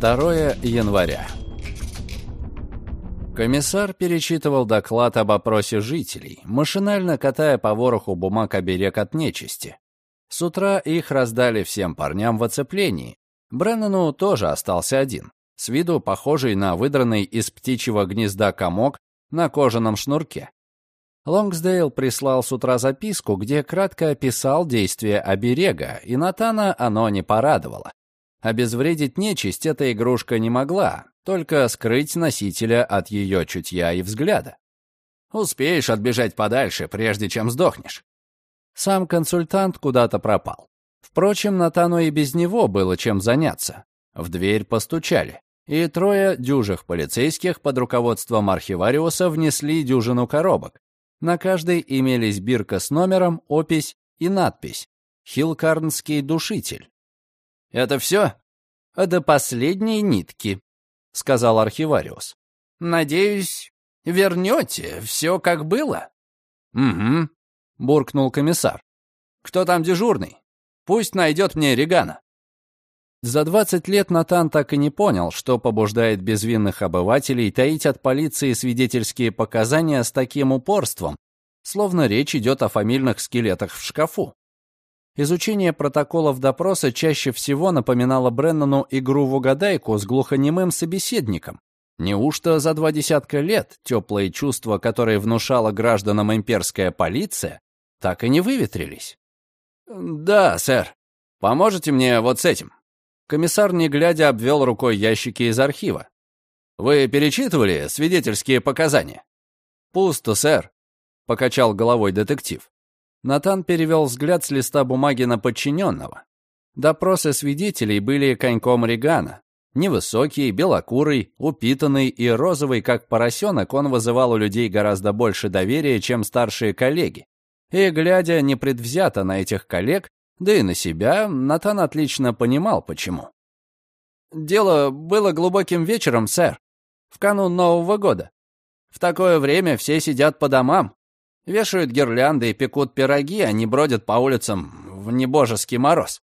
2 января. Комиссар перечитывал доклад об опросе жителей, машинально катая по вороху бумаг оберег от нечисти. С утра их раздали всем парням в оцеплении. Бреннану тоже остался один, с виду похожий на выдранный из птичьего гнезда комок на кожаном шнурке. Лонгсдейл прислал с утра записку, где кратко описал действия оберега, и Натана оно не порадовало. Обезвредить нечисть эта игрушка не могла, только скрыть носителя от ее чутья и взгляда. Успеешь отбежать подальше, прежде чем сдохнешь. Сам консультант куда-то пропал. Впрочем, Натану и без него было чем заняться. В дверь постучали, и трое дюжих полицейских под руководством архивариуса внесли дюжину коробок. На каждой имелись бирка с номером, опись и надпись «Хилкарнский душитель». «Это все?» «До последней нитки», — сказал архивариус. «Надеюсь, вернете все как было?» «Угу», — буркнул комиссар. «Кто там дежурный? Пусть найдет мне Регана». За 20 лет Натан так и не понял, что побуждает безвинных обывателей таить от полиции свидетельские показания с таким упорством, словно речь идет о фамильных скелетах в шкафу. Изучение протоколов допроса чаще всего напоминало Бреннану игру в угадайку с глухонемым собеседником. Неужто за два десятка лет теплые чувства, которые внушала гражданам имперская полиция, так и не выветрились? «Да, сэр. Поможете мне вот с этим?» Комиссар, не глядя, обвел рукой ящики из архива. «Вы перечитывали свидетельские показания?» «Пусто, сэр», — покачал головой детектив. Натан перевел взгляд с листа бумаги на подчиненного. Допросы свидетелей были коньком Регана. Невысокий, белокурый, упитанный и розовый, как поросенок, он вызывал у людей гораздо больше доверия, чем старшие коллеги. И, глядя непредвзято на этих коллег, да и на себя, Натан отлично понимал, почему. «Дело было глубоким вечером, сэр, в канун Нового года. В такое время все сидят по домам, Вешают гирлянды и пекут пироги, а не бродят по улицам в небожеский мороз.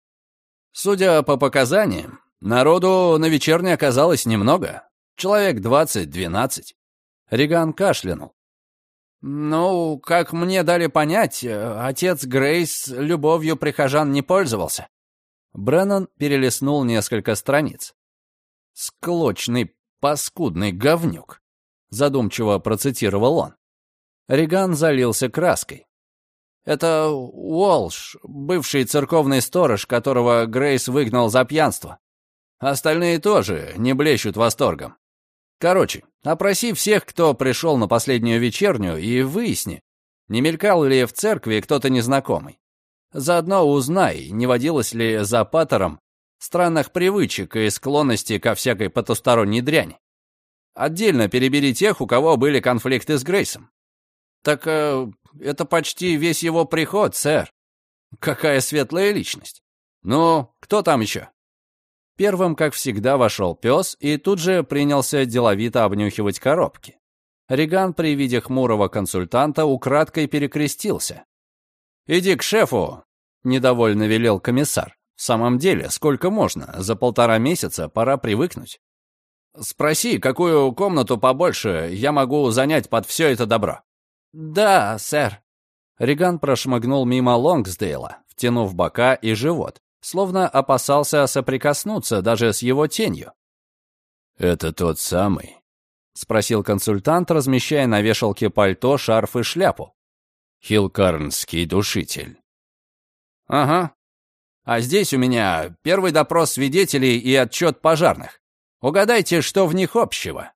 Судя по показаниям, народу на вечерне оказалось немного. Человек двадцать-двенадцать. Риган кашлянул. «Ну, как мне дали понять, отец Грейс любовью прихожан не пользовался». Бреннан перелистнул несколько страниц. «Склочный, паскудный говнюк», — задумчиво процитировал он. Риган залился краской. «Это Уолш, бывший церковный сторож, которого Грейс выгнал за пьянство. Остальные тоже не блещут восторгом. Короче, опроси всех, кто пришел на последнюю вечернюю, и выясни, не мелькал ли в церкви кто-то незнакомый. Заодно узнай, не водилось ли за патером странных привычек и склонности ко всякой потусторонней дряни. Отдельно перебери тех, у кого были конфликты с Грейсом. «Так э, это почти весь его приход, сэр. Какая светлая личность. Ну, кто там еще?» Первым, как всегда, вошел пес и тут же принялся деловито обнюхивать коробки. Риган при виде хмурого консультанта украдкой перекрестился. «Иди к шефу», — недовольно велел комиссар. «В самом деле, сколько можно? За полтора месяца пора привыкнуть. Спроси, какую комнату побольше я могу занять под все это добро». «Да, сэр». Риган прошмыгнул мимо Лонгсдейла, втянув бока и живот, словно опасался соприкоснуться даже с его тенью. «Это тот самый?» — спросил консультант, размещая на вешалке пальто, шарф и шляпу. «Хилкарнский душитель». «Ага. А здесь у меня первый допрос свидетелей и отчет пожарных. Угадайте, что в них общего?»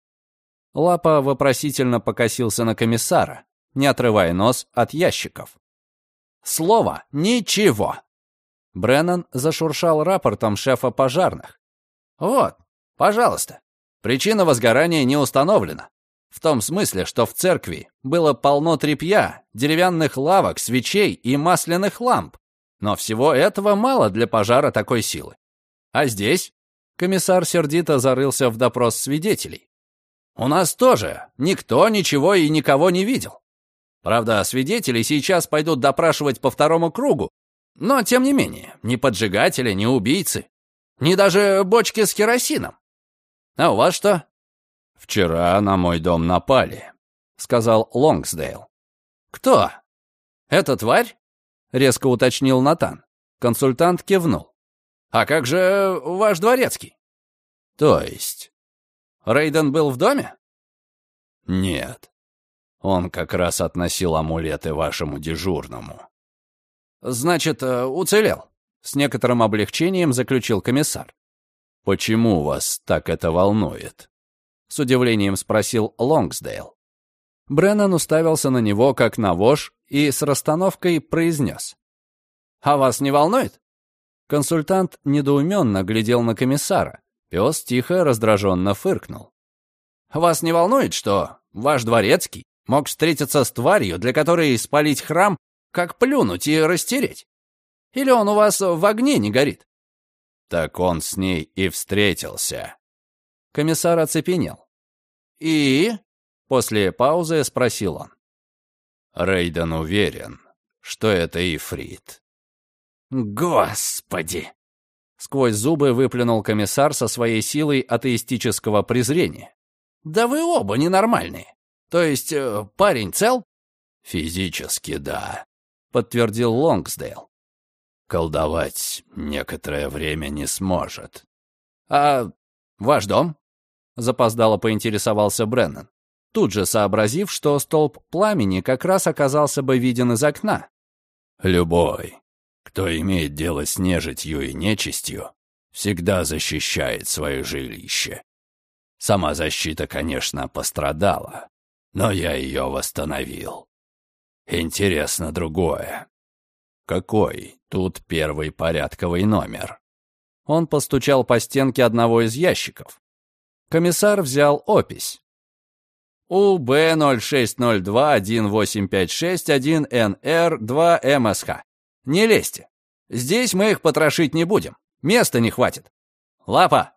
Лапа вопросительно покосился на комиссара не отрывая нос от ящиков. Слово «ничего». Бреннан зашуршал рапортом шефа пожарных. «Вот, пожалуйста. Причина возгорания не установлена. В том смысле, что в церкви было полно тряпья, деревянных лавок, свечей и масляных ламп. Но всего этого мало для пожара такой силы. А здесь комиссар сердито зарылся в допрос свидетелей. У нас тоже никто ничего и никого не видел. Правда, свидетели сейчас пойдут допрашивать по второму кругу, но, тем не менее, ни поджигатели, ни убийцы, ни даже бочки с керосином. А у вас что?» «Вчера на мой дом напали», — сказал Лонгсдейл. «Кто? Эта тварь?» — резко уточнил Натан. Консультант кивнул. «А как же ваш дворецкий?» «То есть?» «Рейден был в доме?» «Нет. Он как раз относил амулеты вашему дежурному». «Значит, э, уцелел?» — с некоторым облегчением заключил комиссар. «Почему вас так это волнует?» — с удивлением спросил Лонгсдейл. Бреннан уставился на него, как на вож, и с расстановкой произнес. «А вас не волнует?» Консультант недоуменно глядел на комиссара. Пес тихо, раздраженно фыркнул. «Вас не волнует, что ваш дворецкий мог встретиться с тварью, для которой спалить храм, как плюнуть и растереть? Или он у вас в огне не горит?» Так он с ней и встретился. Комиссар оцепенел. «И?» — после паузы спросил он. Рейден уверен, что это Ифрит. «Господи!» Сквозь зубы выплюнул комиссар со своей силой атеистического презрения. «Да вы оба ненормальные. То есть э, парень цел?» «Физически, да», — подтвердил Лонгсдейл. «Колдовать некоторое время не сможет». «А ваш дом?» — запоздало поинтересовался Бреннан, тут же сообразив, что столб пламени как раз оказался бы виден из окна. «Любой, кто имеет дело с нежитью и нечистью, всегда защищает свое жилище. Сама защита, конечно, пострадала, но я ее восстановил. Интересно другое. Какой тут первый порядковый номер? Он постучал по стенке одного из ящиков. Комиссар взял опись. УБ-0602-1856-1НР-2МСХ. Не лезьте. Здесь мы их потрошить не будем. Места не хватит. Лапа!»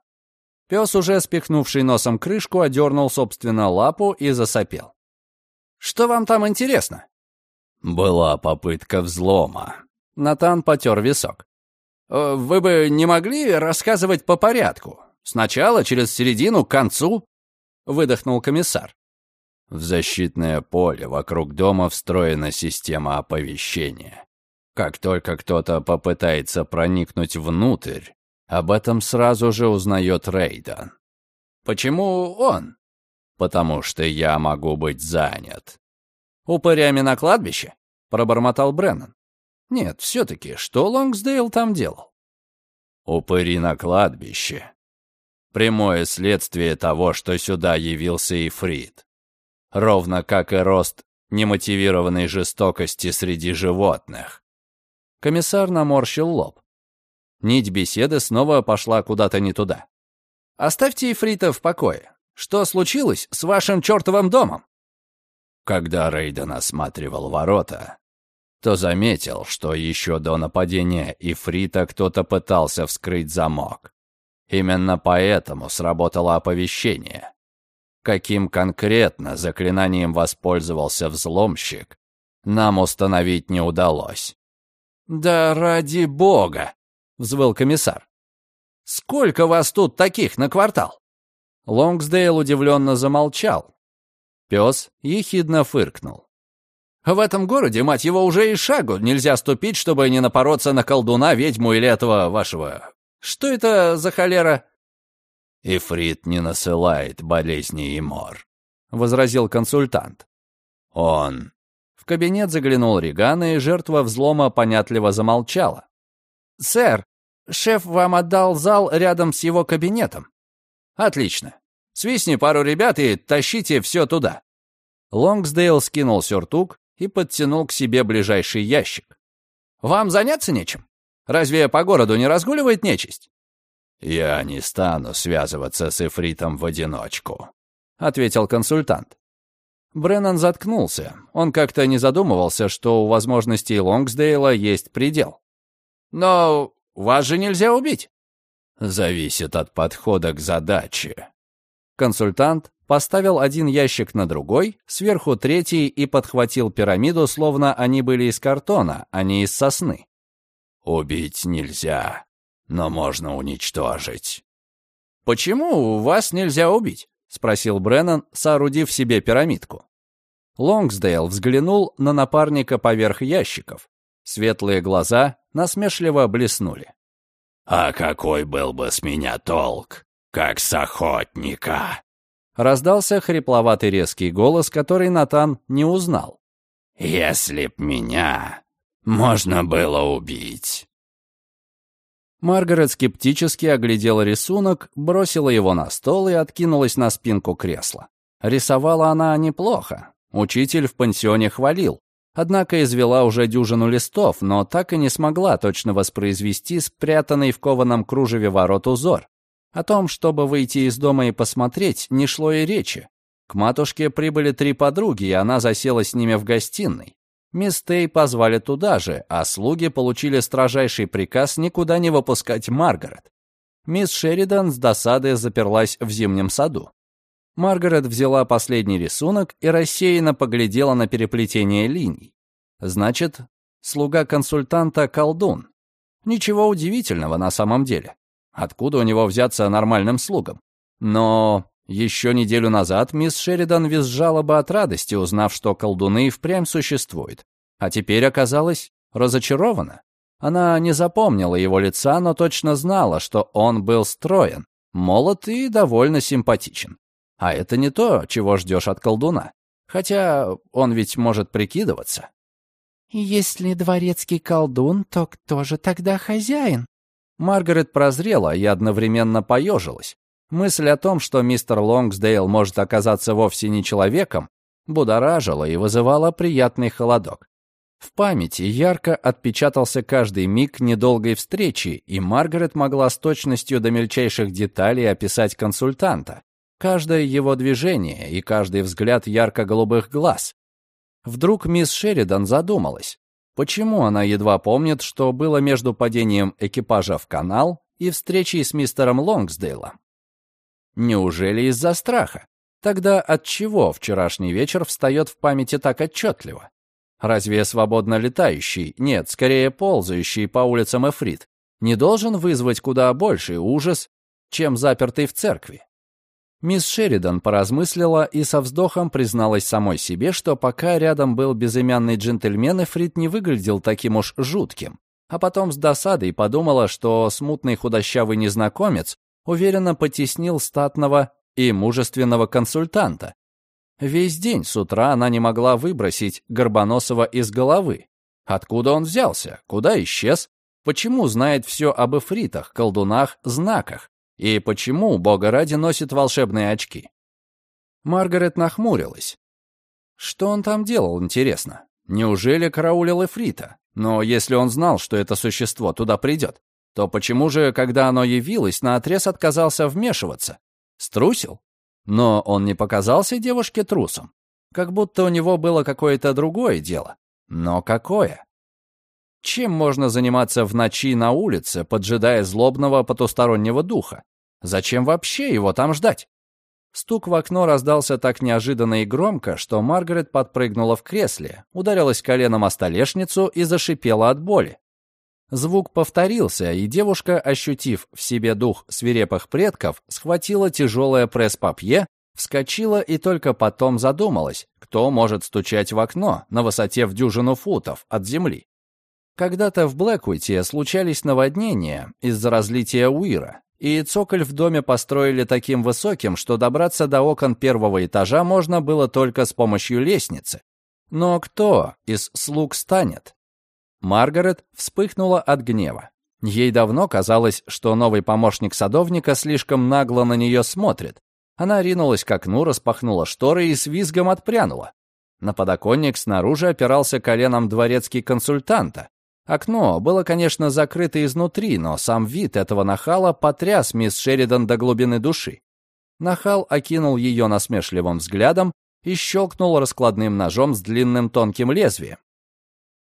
Пес, уже спихнувший носом крышку, одернул, собственно, лапу и засопел. «Что вам там интересно?» «Была попытка взлома». Натан потер висок. «Э, «Вы бы не могли рассказывать по порядку? Сначала, через середину, к концу?» Выдохнул комиссар. В защитное поле вокруг дома встроена система оповещения. Как только кто-то попытается проникнуть внутрь, об этом сразу же узнает Рейдан. «Почему он?» «Потому что я могу быть занят». «Упырями на кладбище?» — пробормотал Бреннан. «Нет, все-таки, что Лонгсдейл там делал?» «Упыри на кладбище. Прямое следствие того, что сюда явился Ифрит. Ровно как и рост немотивированной жестокости среди животных. Комиссар наморщил лоб. Нить беседы снова пошла куда-то не туда. «Оставьте Ифрита в покое. Что случилось с вашим чертовым домом?» Когда Рейден осматривал ворота, то заметил, что еще до нападения Ифрита кто-то пытался вскрыть замок. Именно поэтому сработало оповещение. Каким конкретно заклинанием воспользовался взломщик, нам установить не удалось. «Да ради бога!» — взвыл комиссар. «Сколько вас тут таких на квартал?» Лонгсдейл удивленно замолчал. Пес ехидно фыркнул. «В этом городе, мать его, уже и шагу нельзя ступить, чтобы не напороться на колдуна, ведьму или этого вашего... Что это за холера?» «Ифрит не насылает болезни и мор», — возразил консультант. «Он кабинет заглянул Реган, и жертва взлома понятливо замолчала. «Сэр, шеф вам отдал зал рядом с его кабинетом». «Отлично. Свистни пару ребят и тащите все туда». Лонгсдейл скинул сюртук и подтянул к себе ближайший ящик. «Вам заняться нечем? Разве по городу не разгуливает нечисть?» «Я не стану связываться с Эфритом в одиночку», — ответил консультант. Бреннан заткнулся. Он как-то не задумывался, что у возможностей Лонгсдейла есть предел. «Но вас же нельзя убить!» «Зависит от подхода к задаче». Консультант поставил один ящик на другой, сверху третий и подхватил пирамиду, словно они были из картона, а не из сосны. «Убить нельзя, но можно уничтожить». «Почему вас нельзя убить?» — спросил Бреннан, соорудив себе пирамидку. Лонгсдейл взглянул на напарника поверх ящиков. Светлые глаза насмешливо блеснули. «А какой был бы с меня толк, как с охотника?» Раздался хрипловатый резкий голос, который Натан не узнал. «Если б меня можно было убить». Маргарет скептически оглядела рисунок, бросила его на стол и откинулась на спинку кресла. Рисовала она неплохо. Учитель в пансионе хвалил. Однако извела уже дюжину листов, но так и не смогла точно воспроизвести спрятанный в кованом кружеве ворот узор. О том, чтобы выйти из дома и посмотреть, не шло и речи. К матушке прибыли три подруги, и она засела с ними в гостиной. Мисс Тей позвали туда же, а слуги получили строжайший приказ никуда не выпускать Маргарет. Мисс Шеридан с досады заперлась в зимнем саду. Маргарет взяла последний рисунок и рассеянно поглядела на переплетение линий. Значит, слуга консультанта — колдун. Ничего удивительного на самом деле. Откуда у него взяться нормальным слугам? Но еще неделю назад мисс Шеридан визжала бы от радости, узнав, что колдуны впрямь существуют. А теперь оказалась разочарована. Она не запомнила его лица, но точно знала, что он был строен, молод и довольно симпатичен. А это не то, чего ждешь от колдуна. Хотя он ведь может прикидываться. «Если дворецкий колдун, то кто же тогда хозяин?» Маргарет прозрела и одновременно поежилась. Мысль о том, что мистер Лонгсдейл может оказаться вовсе не человеком, будоражила и вызывала приятный холодок. В памяти ярко отпечатался каждый миг недолгой встречи, и Маргарет могла с точностью до мельчайших деталей описать консультанта, каждое его движение и каждый взгляд ярко-голубых глаз. Вдруг мисс Шеридан задумалась, почему она едва помнит, что было между падением экипажа в канал и встречей с мистером Лонгсдейлом. Неужели из-за страха? Тогда от чего вчерашний вечер встает в памяти так отчетливо? Разве свободно летающий, нет, скорее ползающий по улицам Эфрит, не должен вызвать куда больший ужас, чем запертый в церкви? Мисс Шеридан поразмыслила и со вздохом призналась самой себе, что пока рядом был безымянный джентльмен, Эфрит не выглядел таким уж жутким. А потом с досадой подумала, что смутный худощавый незнакомец уверенно потеснил статного и мужественного консультанта. Весь день с утра она не могла выбросить Горбоносова из головы. Откуда он взялся? Куда исчез? Почему знает все об эфритах, колдунах, знаках? И почему, бога ради, носит волшебные очки? Маргарет нахмурилась. Что он там делал, интересно? Неужели караулил эфрита? Но если он знал, что это существо туда придет, то почему же, когда оно явилось, наотрез отказался вмешиваться? Струсил? Но он не показался девушке трусом. Как будто у него было какое-то другое дело. Но какое? Чем можно заниматься в ночи на улице, поджидая злобного потустороннего духа? Зачем вообще его там ждать? Стук в окно раздался так неожиданно и громко, что Маргарет подпрыгнула в кресле, ударилась коленом о столешницу и зашипела от боли. Звук повторился, и девушка, ощутив в себе дух свирепых предков, схватила тяжелое пресс-папье, вскочила и только потом задумалась, кто может стучать в окно на высоте в дюжину футов от земли. Когда-то в Блэквите случались наводнения из-за разлития Уира, и цоколь в доме построили таким высоким, что добраться до окон первого этажа можно было только с помощью лестницы. Но кто из слуг станет? Маргарет вспыхнула от гнева. Ей давно казалось, что новый помощник садовника слишком нагло на нее смотрит. Она ринулась к окну, распахнула шторы и с визгом отпрянула. На подоконник снаружи опирался коленом дворецкий консультанта. Окно было, конечно, закрыто изнутри, но сам вид этого нахала потряс мисс Шеридан до глубины души. Нахал окинул ее насмешливым взглядом и щелкнул раскладным ножом с длинным тонким лезвием.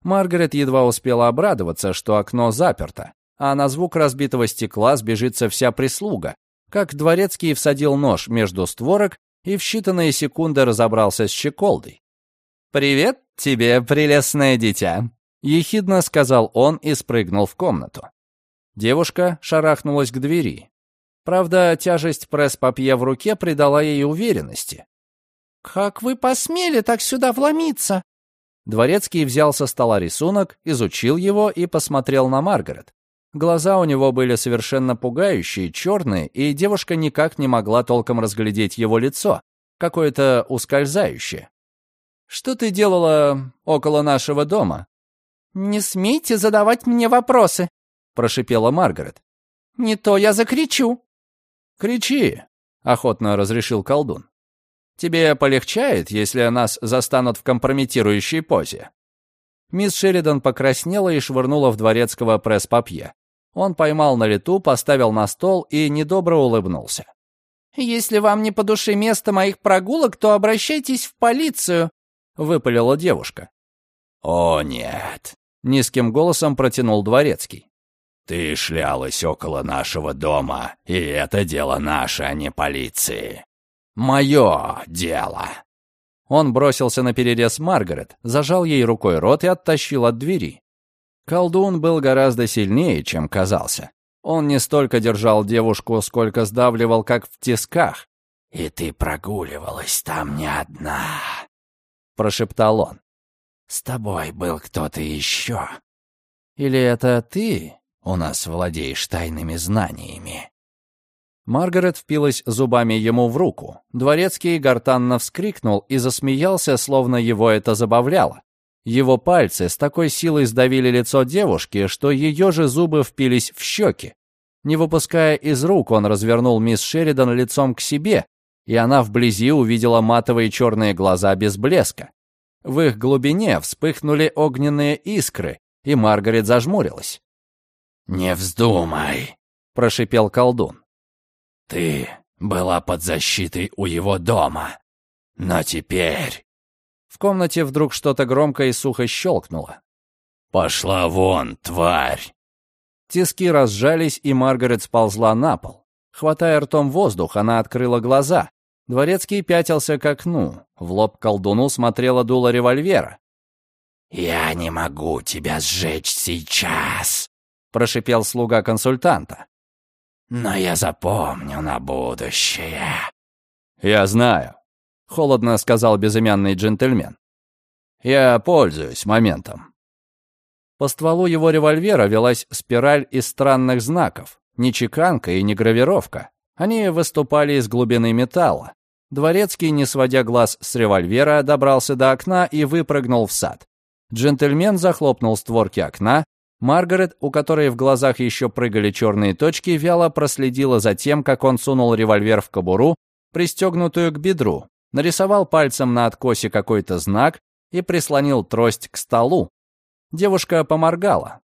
Маргарет едва успела обрадоваться, что окно заперто, а на звук разбитого стекла сбежится вся прислуга, как дворецкий всадил нож между створок и в считанные секунды разобрался с щеколдой. «Привет тебе, прелестное дитя!» — ехидно сказал он и спрыгнул в комнату. Девушка шарахнулась к двери. Правда, тяжесть пресс-папье в руке придала ей уверенности. «Как вы посмели так сюда вломиться?» Дворецкий взял со стола рисунок, изучил его и посмотрел на Маргарет. Глаза у него были совершенно пугающие, черные, и девушка никак не могла толком разглядеть его лицо, какое-то ускользающее. «Что ты делала около нашего дома?» «Не смейте задавать мне вопросы», — прошипела Маргарет. «Не то я закричу». «Кричи», — охотно разрешил колдун. «Тебе полегчает, если нас застанут в компрометирующей позе?» Мисс Шеридан покраснела и швырнула в дворецкого пресс-папье. Он поймал на лету, поставил на стол и недобро улыбнулся. «Если вам не по душе место моих прогулок, то обращайтесь в полицию», — выпалила девушка. «О, нет», — низким голосом протянул дворецкий. «Ты шлялась около нашего дома, и это дело наше, а не полиции. Мое дело». Он бросился на перерез Маргарет, зажал ей рукой рот и оттащил от двери. Колдун был гораздо сильнее, чем казался. Он не столько держал девушку, сколько сдавливал, как в тисках. «И ты прогуливалась там не одна», — прошептал он. «С тобой был кто-то еще. Или это ты у нас владеешь тайными знаниями?» Маргарет впилась зубами ему в руку. Дворецкий гортанно вскрикнул и засмеялся, словно его это забавляло. Его пальцы с такой силой сдавили лицо девушки, что ее же зубы впились в щеки. Не выпуская из рук, он развернул мисс Шеридан лицом к себе, и она вблизи увидела матовые черные глаза без блеска. В их глубине вспыхнули огненные искры, и Маргарет зажмурилась. «Не вздумай», — прошипел колдун. «Ты была под защитой у его дома, но теперь в комнате вдруг что-то громко и сухо щелкнуло. «Пошла вон, тварь!» Тиски разжались, и Маргарет сползла на пол. Хватая ртом воздух, она открыла глаза. Дворецкий пятился к окну. В лоб колдуну смотрела дуло револьвера. «Я не могу тебя сжечь сейчас», — прошипел слуга консультанта. «Но я запомню на будущее». «Я знаю», холодно сказал безымянный джентльмен. «Я пользуюсь моментом». По стволу его револьвера велась спираль из странных знаков, не чеканка и не гравировка. Они выступали из глубины металла. Дворецкий, не сводя глаз с револьвера, добрался до окна и выпрыгнул в сад. Джентльмен захлопнул створки окна. Маргарет, у которой в глазах еще прыгали черные точки, вяло проследила за тем, как он сунул револьвер в кобуру, пристегнутую к бедру, нарисовал пальцем на откосе какой-то знак и прислонил трость к столу. Девушка поморгала.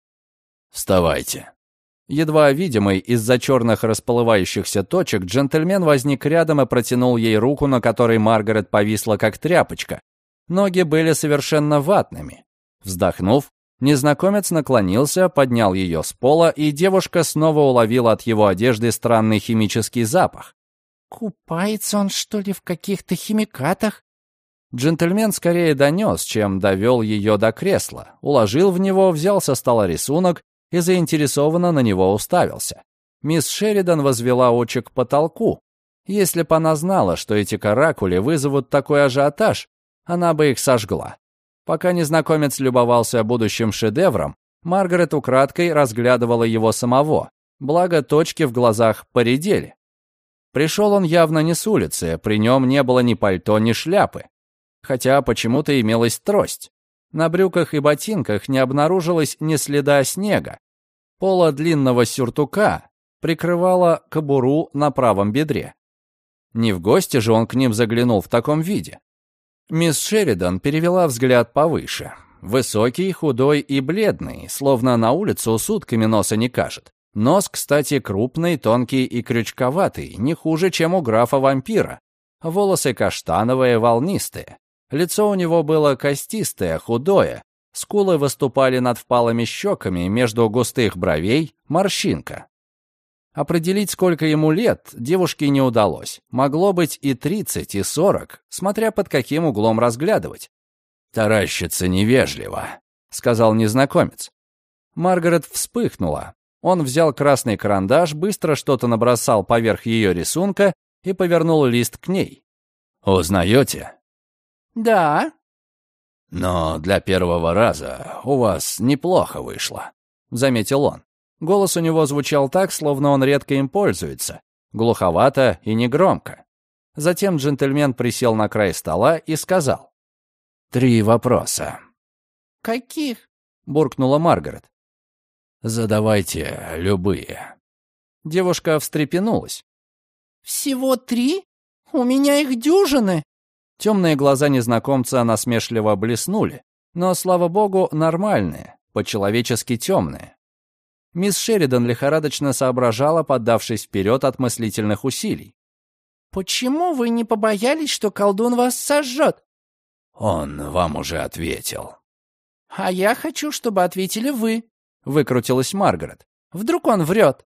«Вставайте». Едва видимый из-за черных расплывающихся точек, джентльмен возник рядом и протянул ей руку, на которой Маргарет повисла как тряпочка. Ноги были совершенно ватными. Вздохнув, незнакомец наклонился, поднял ее с пола, и девушка снова уловила от его одежды странный химический запах. «Купается он, что ли, в каких-то химикатах?» Джентльмен скорее донес, чем довел ее до кресла, уложил в него, взял со стола рисунок и заинтересованно на него уставился. Мисс Шеридан возвела очи к потолку. Если бы она знала, что эти каракули вызовут такой ажиотаж, она бы их сожгла. Пока незнакомец любовался будущим шедевром, Маргарет украдкой разглядывала его самого, благо точки в глазах поредели. Пришел он явно не с улицы, при нем не было ни пальто, ни шляпы. Хотя почему-то имелась трость. На брюках и ботинках не обнаружилось ни следа снега. Пола длинного сюртука прикрывала кобуру на правом бедре. Не в гости же он к ним заглянул в таком виде. Мисс Шеридан перевела взгляд повыше. Высокий, худой и бледный, словно на улицу сутками носа не кажет. Нос, кстати, крупный, тонкий и крючковатый, не хуже, чем у графа-вампира. Волосы каштановые, волнистые. Лицо у него было костистое, худое. Скулы выступали над впалыми щеками, между густых бровей морщинка. Определить, сколько ему лет, девушке не удалось. Могло быть и 30, и 40, смотря под каким углом разглядывать. «Таращится невежливо», — сказал незнакомец. Маргарет вспыхнула. Он взял красный карандаш, быстро что-то набросал поверх ее рисунка и повернул лист к ней. «Узнаете?» «Да». «Но для первого раза у вас неплохо вышло», — заметил он. Голос у него звучал так, словно он редко им пользуется, глуховато и негромко. Затем джентльмен присел на край стола и сказал. «Три вопроса». «Каких?» — буркнула Маргарет. «Задавайте любые». Девушка встрепенулась. «Всего три? У меня их дюжины!» Темные глаза незнакомца насмешливо блеснули, но, слава богу, нормальные, по-человечески темные. Мисс Шеридан лихорадочно соображала, поддавшись вперед от мыслительных усилий. «Почему вы не побоялись, что колдун вас сожжет?» «Он вам уже ответил». «А я хочу, чтобы ответили вы», — выкрутилась Маргарет. «Вдруг он врет?»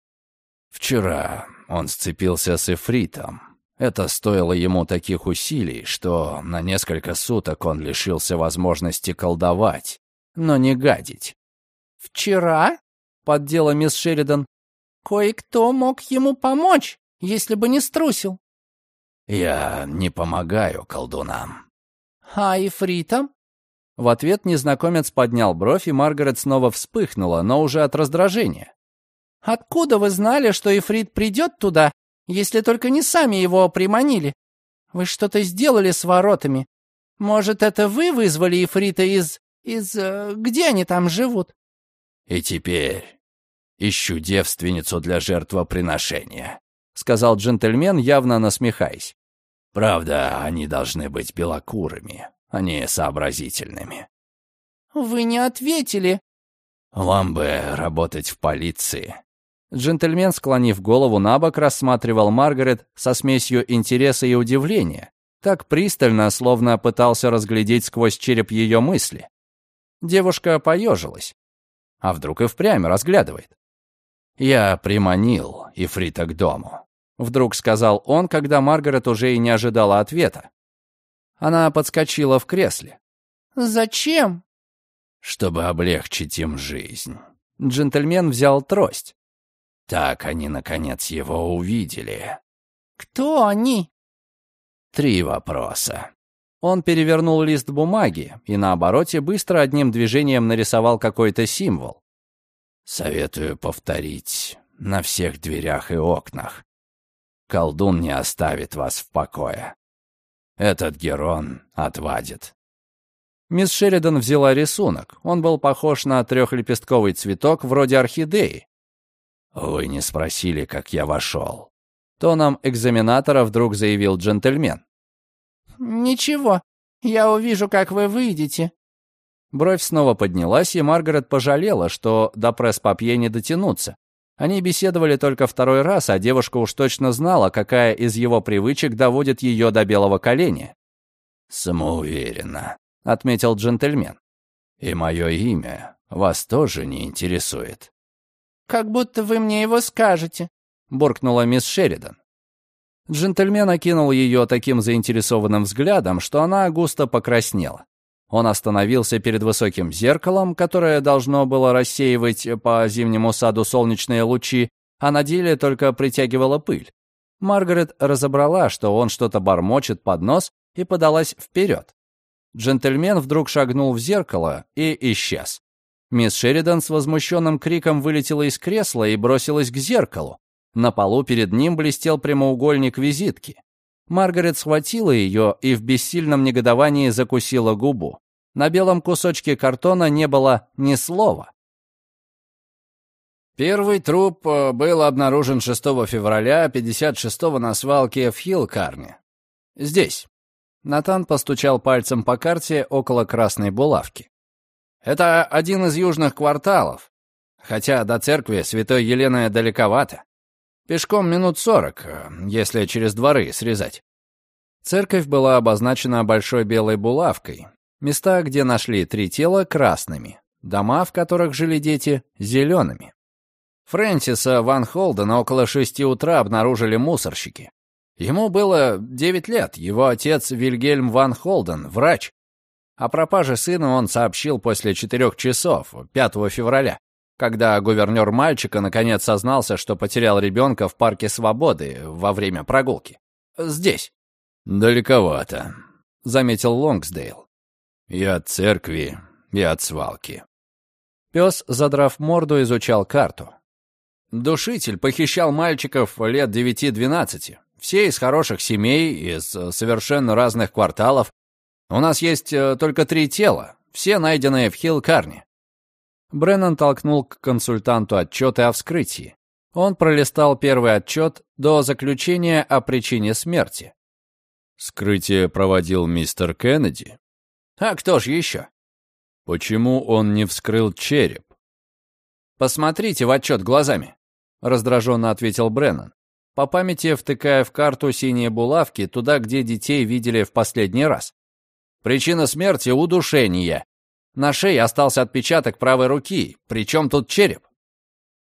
«Вчера он сцепился с Эфритом. Это стоило ему таких усилий, что на несколько суток он лишился возможности колдовать, но не гадить». «Вчера?» — поддела мисс Шеридан. «Кое-кто мог ему помочь, если бы не струсил». «Я не помогаю колдунам». «А Ифритам?» В ответ незнакомец поднял бровь, и Маргарет снова вспыхнула, но уже от раздражения. «Откуда вы знали, что Ифрит придет туда, если только не сами его приманили? Вы что-то сделали с воротами. Может, это вы вызвали Ифрита из... из... Э, где они там живут?» «И теперь ищу девственницу для жертвоприношения», — сказал джентльмен, явно насмехаясь. Правда, они должны быть белокурыми, а не сообразительными. Вы не ответили. Вам бы работать в полиции. Джентльмен, склонив голову на бок, рассматривал Маргарет со смесью интереса и удивления, так пристально, словно пытался разглядеть сквозь череп ее мысли. Девушка поежилась. А вдруг и впрямь разглядывает? Я приманил Ифрита к дому. Вдруг сказал он, когда Маргарет уже и не ожидала ответа. Она подскочила в кресле. «Зачем?» «Чтобы облегчить им жизнь». Джентльмен взял трость. Так они, наконец, его увидели. «Кто они?» Три вопроса. Он перевернул лист бумаги и на обороте быстро одним движением нарисовал какой-то символ. Советую повторить на всех дверях и окнах. Колдун не оставит вас в покое. Этот Герон отвадит. Мисс Шеридан взяла рисунок. Он был похож на трехлепестковый цветок вроде орхидеи. «Вы не спросили, как я вошел». Тоном экзаменатора вдруг заявил джентльмен. «Ничего, я увижу, как вы выйдете». Бровь снова поднялась, и Маргарет пожалела, что до пресс-папье не дотянуться. Они беседовали только второй раз, а девушка уж точно знала, какая из его привычек доводит ее до белого коленя. «Самоуверенно», — отметил джентльмен. «И мое имя вас тоже не интересует». «Как будто вы мне его скажете», — буркнула мисс Шеридан. Джентльмен окинул ее таким заинтересованным взглядом, что она густо покраснела. Он остановился перед высоким зеркалом, которое должно было рассеивать по зимнему саду солнечные лучи, а на деле только притягивало пыль. Маргарет разобрала, что он что-то бормочет под нос, и подалась вперед. Джентльмен вдруг шагнул в зеркало и исчез. Мисс Шеридан с возмущенным криком вылетела из кресла и бросилась к зеркалу. На полу перед ним блестел прямоугольник визитки. Маргарет схватила ее и в бессильном негодовании закусила губу. На белом кусочке картона не было ни слова. Первый труп э, был обнаружен 6 февраля 56-го на свалке в Хиллкарне. Здесь. Натан постучал пальцем по карте около красной булавки. Это один из южных кварталов, хотя до церкви Святой Елены далековато. Пешком минут сорок, э, если через дворы срезать. Церковь была обозначена большой белой булавкой. Места, где нашли три тела, красными. Дома, в которых жили дети, зелеными. Фрэнсиса Ван Холдена около шести утра обнаружили мусорщики. Ему было девять лет, его отец Вильгельм Ван Холден, врач. О пропаже сына он сообщил после четырех часов, 5 февраля. когда гувернер мальчика наконец сознался, что потерял ребенка в парке Свободы во время прогулки. Здесь. «Далековато», — заметил Лонгсдейл. «И от церкви, и от свалки». Пес, задрав морду, изучал карту. Душитель похищал мальчиков лет девяти-двенадцати. Все из хороших семей, из совершенно разных кварталов. У нас есть э, только три тела, все найденные в Хилл-Карне. Бреннан толкнул к консультанту отчеты о вскрытии. Он пролистал первый отчет до заключения о причине смерти. «Скрытие проводил мистер Кеннеди?» «А кто ж еще?» «Почему он не вскрыл череп?» «Посмотрите в отчет глазами», — раздраженно ответил Бреннан, по памяти втыкая в карту синие булавки туда, где детей видели в последний раз. «Причина смерти — удушение. На шее остался отпечаток правой руки, причем тут череп.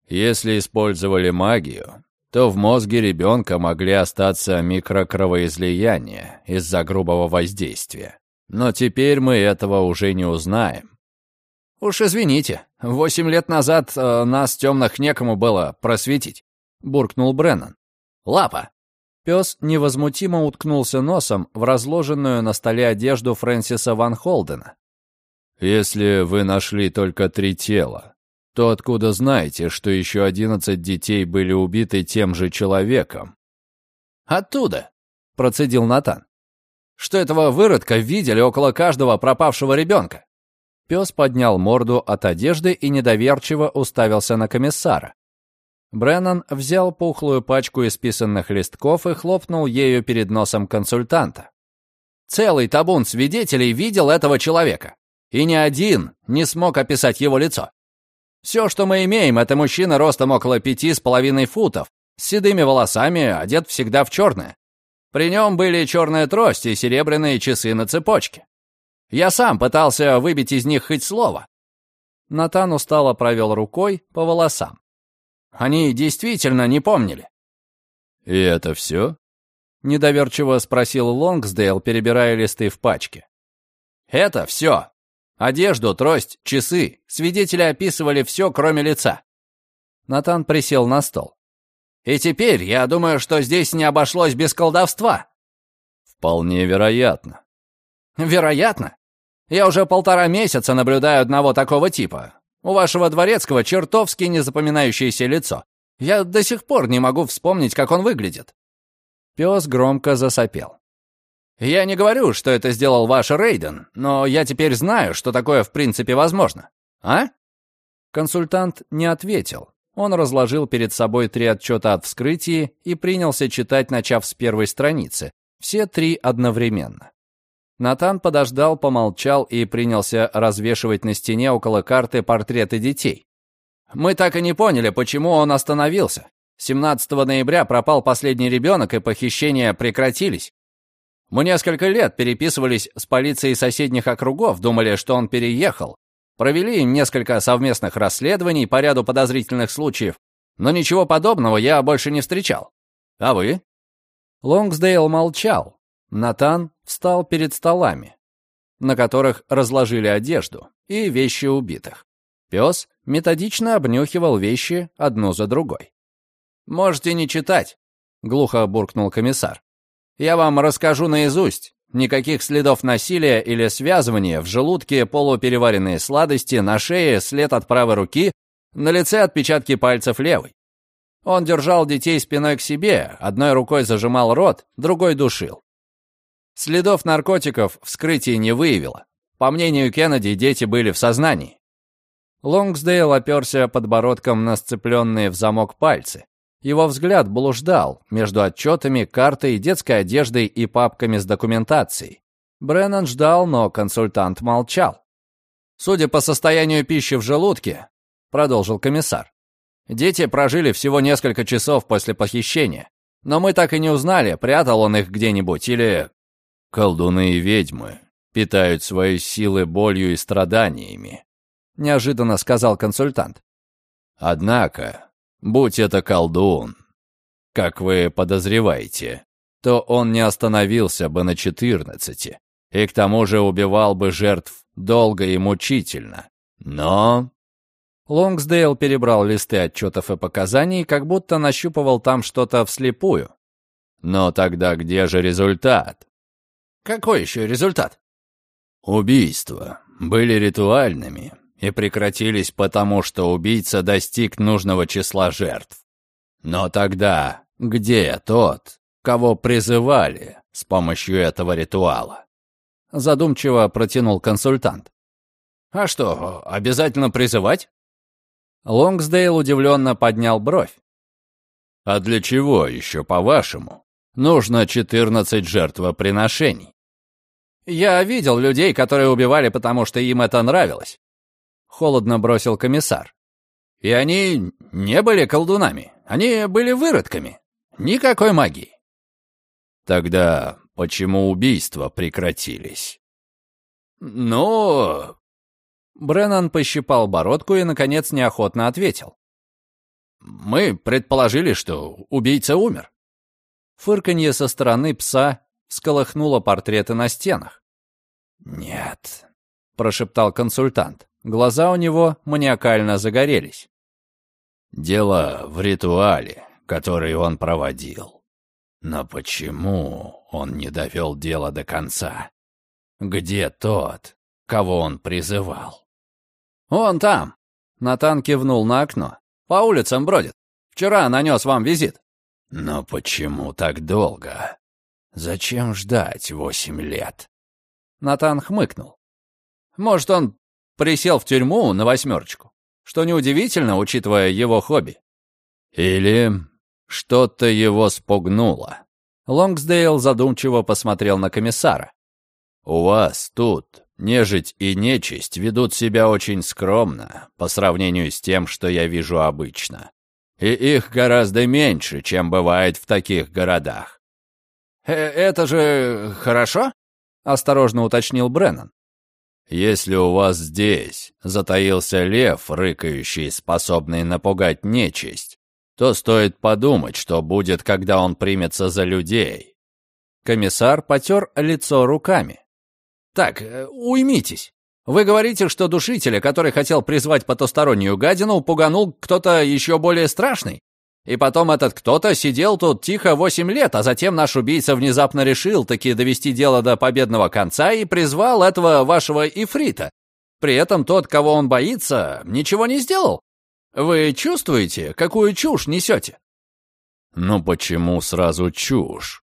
Если использовали магию, то в мозге ребенка могли остаться микрокровоизлияния из-за грубого воздействия. Но теперь мы этого уже не узнаем. «Уж извините, восемь лет назад э, нас темных некому было просветить», — буркнул Бреннан. «Лапа!» Пес невозмутимо уткнулся носом в разложенную на столе одежду Фрэнсиса Ван Холдена. Если вы нашли только три тела, то откуда знаете, что еще одиннадцать детей были убиты тем же человеком? Оттуда, процедил Натан. Что этого выродка видели около каждого пропавшего ребенка? Пес поднял морду от одежды и недоверчиво уставился на комиссара. Бреннан взял пухлую пачку исписанных листков и хлопнул ею перед носом консультанта. Целый табун свидетелей видел этого человека и ни один не смог описать его лицо. Все, что мы имеем, это мужчина ростом около пяти с половиной футов, с седыми волосами, одет всегда в черное. При нем были черная трость и серебряные часы на цепочке. Я сам пытался выбить из них хоть слово. Натан устало провел рукой по волосам. Они действительно не помнили. «И это все?» — недоверчиво спросил Лонгсдейл, перебирая листы в пачке. «Это все», Одежду, трость, часы. Свидетели описывали все, кроме лица. Натан присел на стол. И теперь я думаю, что здесь не обошлось без колдовства. Вполне вероятно. Вероятно? Я уже полтора месяца наблюдаю одного такого типа. У вашего дворецкого чертовски незапоминающееся лицо. Я до сих пор не могу вспомнить, как он выглядит. Пес громко засопел. Я не говорю, что это сделал ваш Рейден, но я теперь знаю, что такое в принципе возможно. А? Консультант не ответил. Он разложил перед собой три отчета от вскрытии и принялся читать, начав с первой страницы. Все три одновременно. Натан подождал, помолчал и принялся развешивать на стене около карты портреты детей. Мы так и не поняли, почему он остановился. 17 ноября пропал последний ребенок, и похищения прекратились. Мы несколько лет переписывались с полицией соседних округов, думали, что он переехал. Провели несколько совместных расследований по ряду подозрительных случаев, но ничего подобного я больше не встречал. А вы? Лонгсдейл молчал. Натан встал перед столами, на которых разложили одежду и вещи убитых. Пес методично обнюхивал вещи одну за другой. «Можете не читать», — глухо буркнул комиссар. Я вам расскажу наизусть. Никаких следов насилия или связывания, в желудке полупереваренные сладости, на шее след от правой руки, на лице отпечатки пальцев левой. Он держал детей спиной к себе, одной рукой зажимал рот, другой душил. Следов наркотиков вскрытие не выявило. По мнению Кеннеди, дети были в сознании. Лонгсдейл оперся подбородком на сцепленные в замок пальцы. Его взгляд блуждал между отчетами, картой, детской одеждой и папками с документацией. Бреннан ждал, но консультант молчал. «Судя по состоянию пищи в желудке», — продолжил комиссар, «дети прожили всего несколько часов после похищения, но мы так и не узнали, прятал он их где-нибудь или...» «Колдуны и ведьмы питают свои силы болью и страданиями», — неожиданно сказал консультант. «Однако Будь это колдун, как вы подозреваете, то он не остановился бы на четырнадцати, и к тому же убивал бы жертв долго и мучительно. Но Лонгсдейл перебрал листы отчетов и показаний, как будто нащупывал там что-то вслепую. Но тогда где же результат? Какой еще результат? Убийства были ритуальными и прекратились потому, что убийца достиг нужного числа жертв. Но тогда где тот, кого призывали с помощью этого ритуала? Задумчиво протянул консультант. А что, обязательно призывать? Лонгсдейл удивленно поднял бровь. «А для чего еще, по-вашему, нужно 14 жертвоприношений?» «Я видел людей, которые убивали, потому что им это нравилось», — холодно бросил комиссар. «И они не были колдунами, они были выродками. Никакой магии». «Тогда почему убийства прекратились?» «Ну, Бреннан пощипал бородку и, наконец, неохотно ответил. «Мы предположили, что убийца умер». Фырканье со стороны пса сколыхнуло портреты на стенах. «Нет», — прошептал консультант. Глаза у него маниакально загорелись. «Дело в ритуале, который он проводил. Но почему он не довел дело до конца? Где тот, кого он призывал?» «Он там!» Натан кивнул на окно. «По улицам бродит. Вчера нанес вам визит». «Но почему так долго? Зачем ждать восемь лет?» Натан хмыкнул. «Может, он присел в тюрьму на восьмерочку, что неудивительно, учитывая его хобби. Или что-то его спугнуло». Лонгсдейл задумчиво посмотрел на комиссара. «У вас тут Нежить и нечисть ведут себя очень скромно по сравнению с тем, что я вижу обычно. И их гораздо меньше, чем бывает в таких городах. «Э «Это же хорошо?» — осторожно уточнил Бреннан. «Если у вас здесь затаился лев, рыкающий, способный напугать нечисть, то стоит подумать, что будет, когда он примется за людей». Комиссар потер лицо руками. «Так, э, уймитесь. Вы говорите, что душителя, который хотел призвать потустороннюю гадину, пуганул кто-то еще более страшный? И потом этот кто-то сидел тут тихо восемь лет, а затем наш убийца внезапно решил таки довести дело до победного конца и призвал этого вашего ифрита. При этом тот, кого он боится, ничего не сделал. Вы чувствуете, какую чушь несете?» «Ну почему сразу чушь?»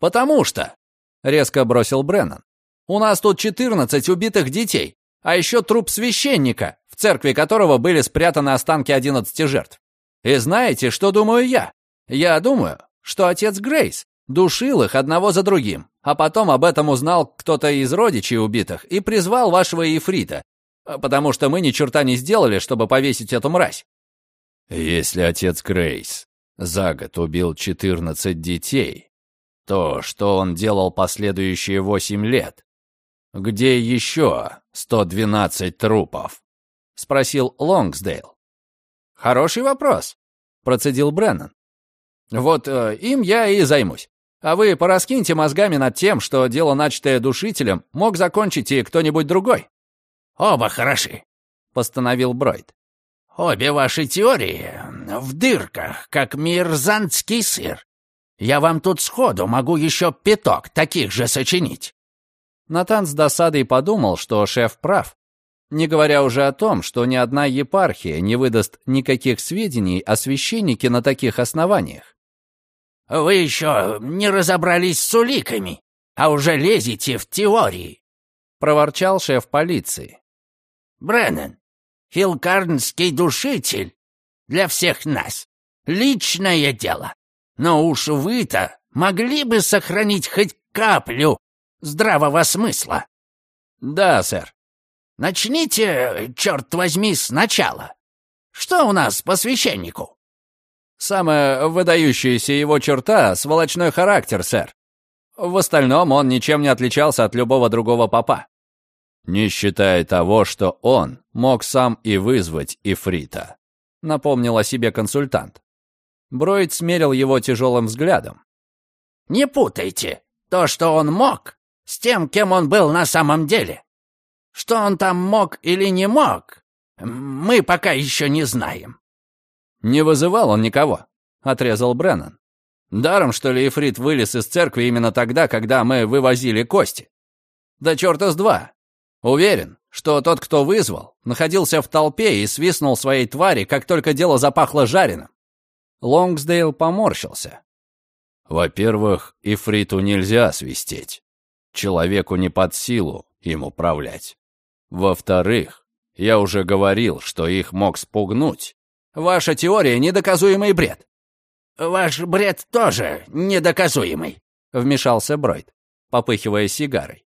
«Потому что», — резко бросил Бреннан, у нас тут 14 убитых детей, а еще труп священника, в церкви которого были спрятаны останки 11 жертв. И знаете, что думаю я? Я думаю, что отец Грейс душил их одного за другим, а потом об этом узнал кто-то из родичей убитых и призвал вашего Ефрита, потому что мы ни черта не сделали, чтобы повесить эту мразь. Если отец Грейс за год убил 14 детей, то что он делал последующие 8 лет? «Где еще 112 трупов?» — спросил Лонгсдейл. «Хороший вопрос», — процедил Бреннан. «Вот э, им я и займусь. А вы пораскиньте мозгами над тем, что дело, начатое душителем, мог закончить и кто-нибудь другой». «Оба хороши», — постановил Бройд. «Обе ваши теории в дырках, как мирзанский сыр. Я вам тут сходу могу еще пяток таких же сочинить». Натан с досадой подумал, что шеф прав. Не говоря уже о том, что ни одна епархия не выдаст никаких сведений о священнике на таких основаниях. «Вы еще не разобрались с уликами, а уже лезете в теории», — проворчал шеф полиции. «Бреннан, хилкарнский душитель для всех нас. Личное дело. Но уж вы-то могли бы сохранить хоть каплю здравого смысла. Да, сэр. Начните, черт возьми, сначала. Что у нас по священнику? Самая выдающаяся его черта — сволочной характер, сэр. В остальном он ничем не отличался от любого другого папа. Не считая того, что он мог сам и вызвать Ифрита, напомнил о себе консультант. Бройд смерил его тяжелым взглядом. «Не путайте. То, что он мог, с тем, кем он был на самом деле. Что он там мог или не мог, Мы пока еще не знаем». «Не вызывал он никого», — отрезал Бреннан. «Даром, что ли, Ифрит вылез из церкви именно тогда, когда мы вывозили кости? Да черта с два. Уверен, что тот, кто вызвал, находился в толпе и свистнул своей твари, как только дело запахло жареным. Лонгсдейл поморщился. Во-первых, Ифриту нельзя свистеть. Человеку не под силу им управлять. Во-вторых, я уже говорил, что их мог спугнуть. Ваша теория — недоказуемый бред. «Ваш бред тоже недоказуемый», — вмешался Бройд, попыхивая сигарой.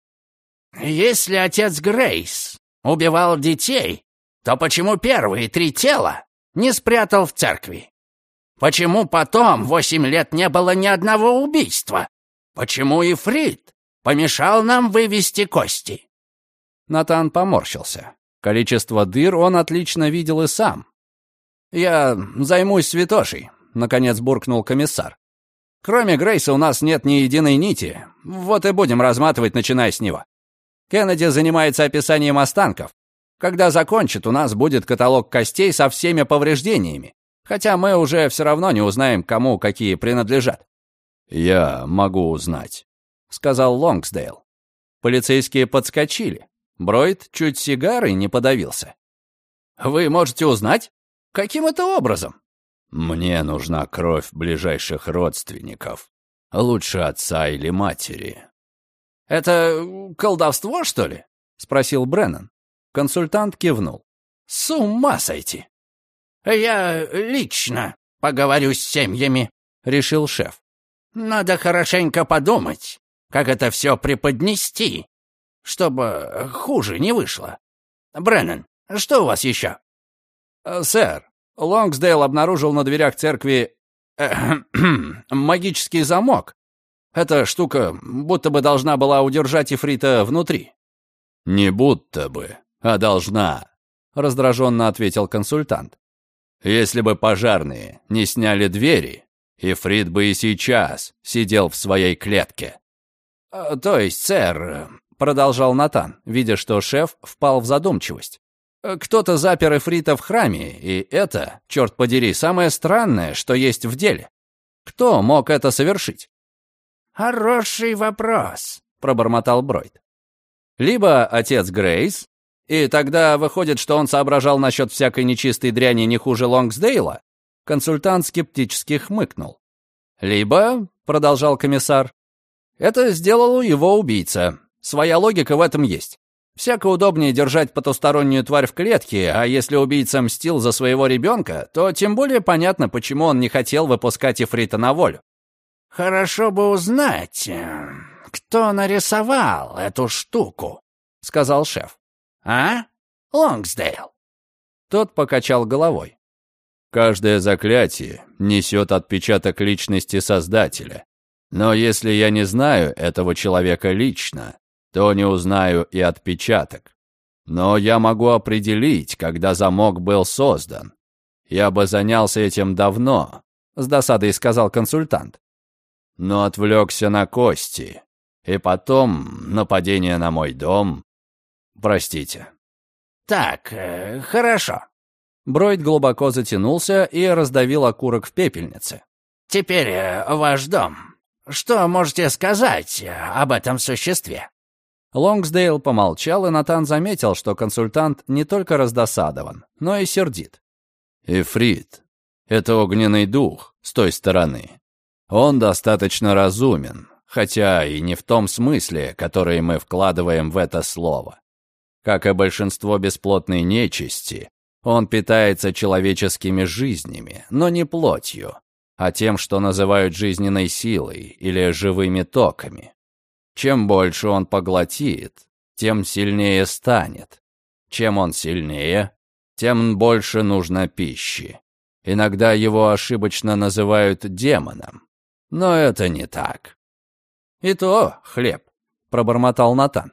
«Если отец Грейс убивал детей, то почему первые три тела не спрятал в церкви? Почему потом восемь лет не было ни одного убийства? Почему Ифрит помешал нам вывести кости?» Натан поморщился. Количество дыр он отлично видел и сам. «Я займусь святошей», — наконец буркнул комиссар. «Кроме Грейса у нас нет ни единой нити. Вот и будем разматывать, начиная с него. Кеннеди занимается описанием останков. Когда закончит, у нас будет каталог костей со всеми повреждениями. Хотя мы уже все равно не узнаем, кому какие принадлежат». «Я могу узнать», — сказал Лонгсдейл. Полицейские подскочили. Бройд чуть сигарой не подавился. «Вы можете узнать? Каким это образом?» «Мне нужна кровь ближайших родственников. Лучше отца или матери». «Это колдовство, что ли?» — спросил Бреннан. Консультант кивнул. «С ума сойти!» «Я лично поговорю с семьями», — решил шеф. «Надо хорошенько подумать, как это все преподнести, чтобы хуже не вышло. Бреннан, что у вас еще?» э, «Сэр, Лонгсдейл обнаружил на дверях церкви магический замок. Эта штука будто бы должна была удержать Ифрита внутри». «Не будто бы, а должна», — раздраженно ответил консультант. «Если бы пожарные не сняли двери, Ифрит бы и сейчас сидел в своей клетке». «Э, «То есть, сэр, — продолжал Натан, видя, что шеф впал в задумчивость. «Кто-то запер Эфрита в храме, и это, черт подери, самое странное, что есть в деле. Кто мог это совершить?» «Хороший вопрос», — пробормотал Бройд. «Либо отец Грейс, и тогда выходит, что он соображал насчет всякой нечистой дряни не хуже Лонгсдейла?» Консультант скептически хмыкнул. «Либо», — продолжал комиссар, — «это сделал его убийца, Своя логика в этом есть. Всяко удобнее держать потустороннюю тварь в клетке, а если убийца мстил за своего ребенка, то тем более понятно, почему он не хотел выпускать Ифрита на волю. «Хорошо бы узнать, э, кто нарисовал эту штуку», — сказал шеф. «А? Лонгсдейл?» Тот покачал головой. «Каждое заклятие несет отпечаток личности Создателя. Но если я не знаю этого человека лично, то не узнаю и отпечаток. Но я могу определить, когда замок был создан. Я бы занялся этим давно, с досадой сказал консультант. Но отвлекся на кости. И потом нападение на мой дом. Простите. Так, э, хорошо. Бройд глубоко затянулся и раздавил окурок в пепельнице. Теперь э, ваш дом. Что можете сказать э, об этом существе? Лонгсдейл помолчал, и Натан заметил, что консультант не только раздосадован, но и сердит. «Эфрит, это огненный дух с той стороны. Он достаточно разумен, хотя и не в том смысле, который мы вкладываем в это слово. Как и большинство бесплотной нечисти, он питается человеческими жизнями, но не плотью, а тем, что называют жизненной силой или живыми токами. Чем больше он поглотит, тем сильнее станет. Чем он сильнее, тем больше нужно пищи. Иногда его ошибочно называют демоном. Но это не так. «И то хлеб», — пробормотал Натан.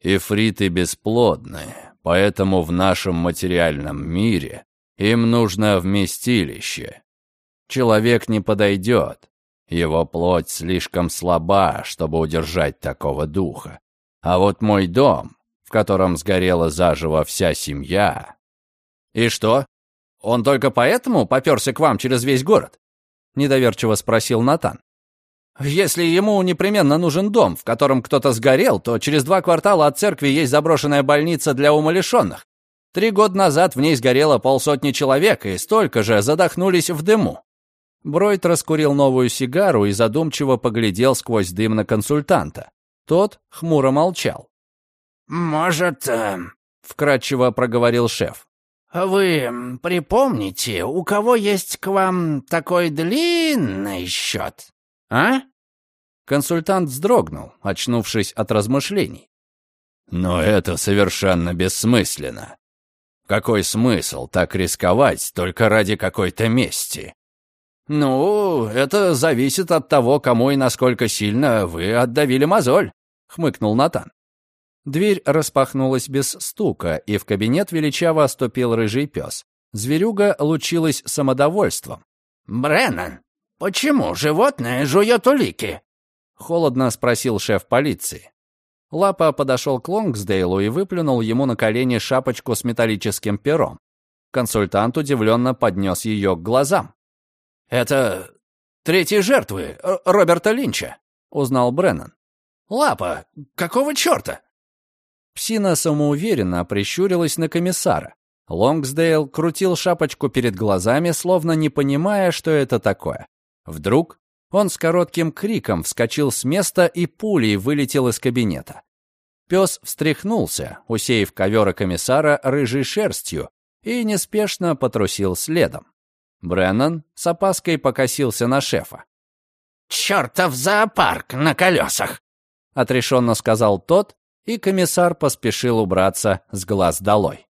«Ифриты бесплодны, поэтому в нашем материальном мире им нужно вместилище. Человек не подойдет, его плоть слишком слаба, чтобы удержать такого духа. А вот мой дом в котором сгорела заживо вся семья. «И что? Он только поэтому попёрся к вам через весь город?» — недоверчиво спросил Натан. «Если ему непременно нужен дом, в котором кто-то сгорел, то через два квартала от церкви есть заброшенная больница для умалишенных. Три года назад в ней сгорело полсотни человек, и столько же задохнулись в дыму». Бройд раскурил новую сигару и задумчиво поглядел сквозь дым на консультанта. Тот хмуро молчал. «Может, э, — вкратчиво проговорил шеф. «Вы припомните, у кого есть к вам такой длинный счет, а?» Консультант вздрогнул, очнувшись от размышлений. «Но это совершенно бессмысленно. Какой смысл так рисковать только ради какой-то мести?» «Ну, это зависит от того, кому и насколько сильно вы отдавили мозоль», — хмыкнул Натан. Дверь распахнулась без стука, и в кабинет величаво оступил рыжий пес. Зверюга лучилась самодовольством. «Бреннан, почему животное жует улики?» — холодно спросил шеф полиции. Лапа подошел к Лонгсдейлу и выплюнул ему на колени шапочку с металлическим пером. Консультант удивленно поднес ее к глазам. «Это третьей жертвы, Роберта Линча», — узнал Бреннан. «Лапа, какого черта?» Псина самоуверенно прищурилась на комиссара. Лонгсдейл крутил шапочку перед глазами, словно не понимая, что это такое. Вдруг он с коротким криком вскочил с места и пулей вылетел из кабинета. Пес встряхнулся, усеяв ковера комиссара рыжей шерстью, и неспешно потрусил следом. Бреннан с опаской покосился на шефа. «Чертов зоопарк на колесах!» — отрешенно сказал тот, и комиссар поспешил убраться с глаз долой.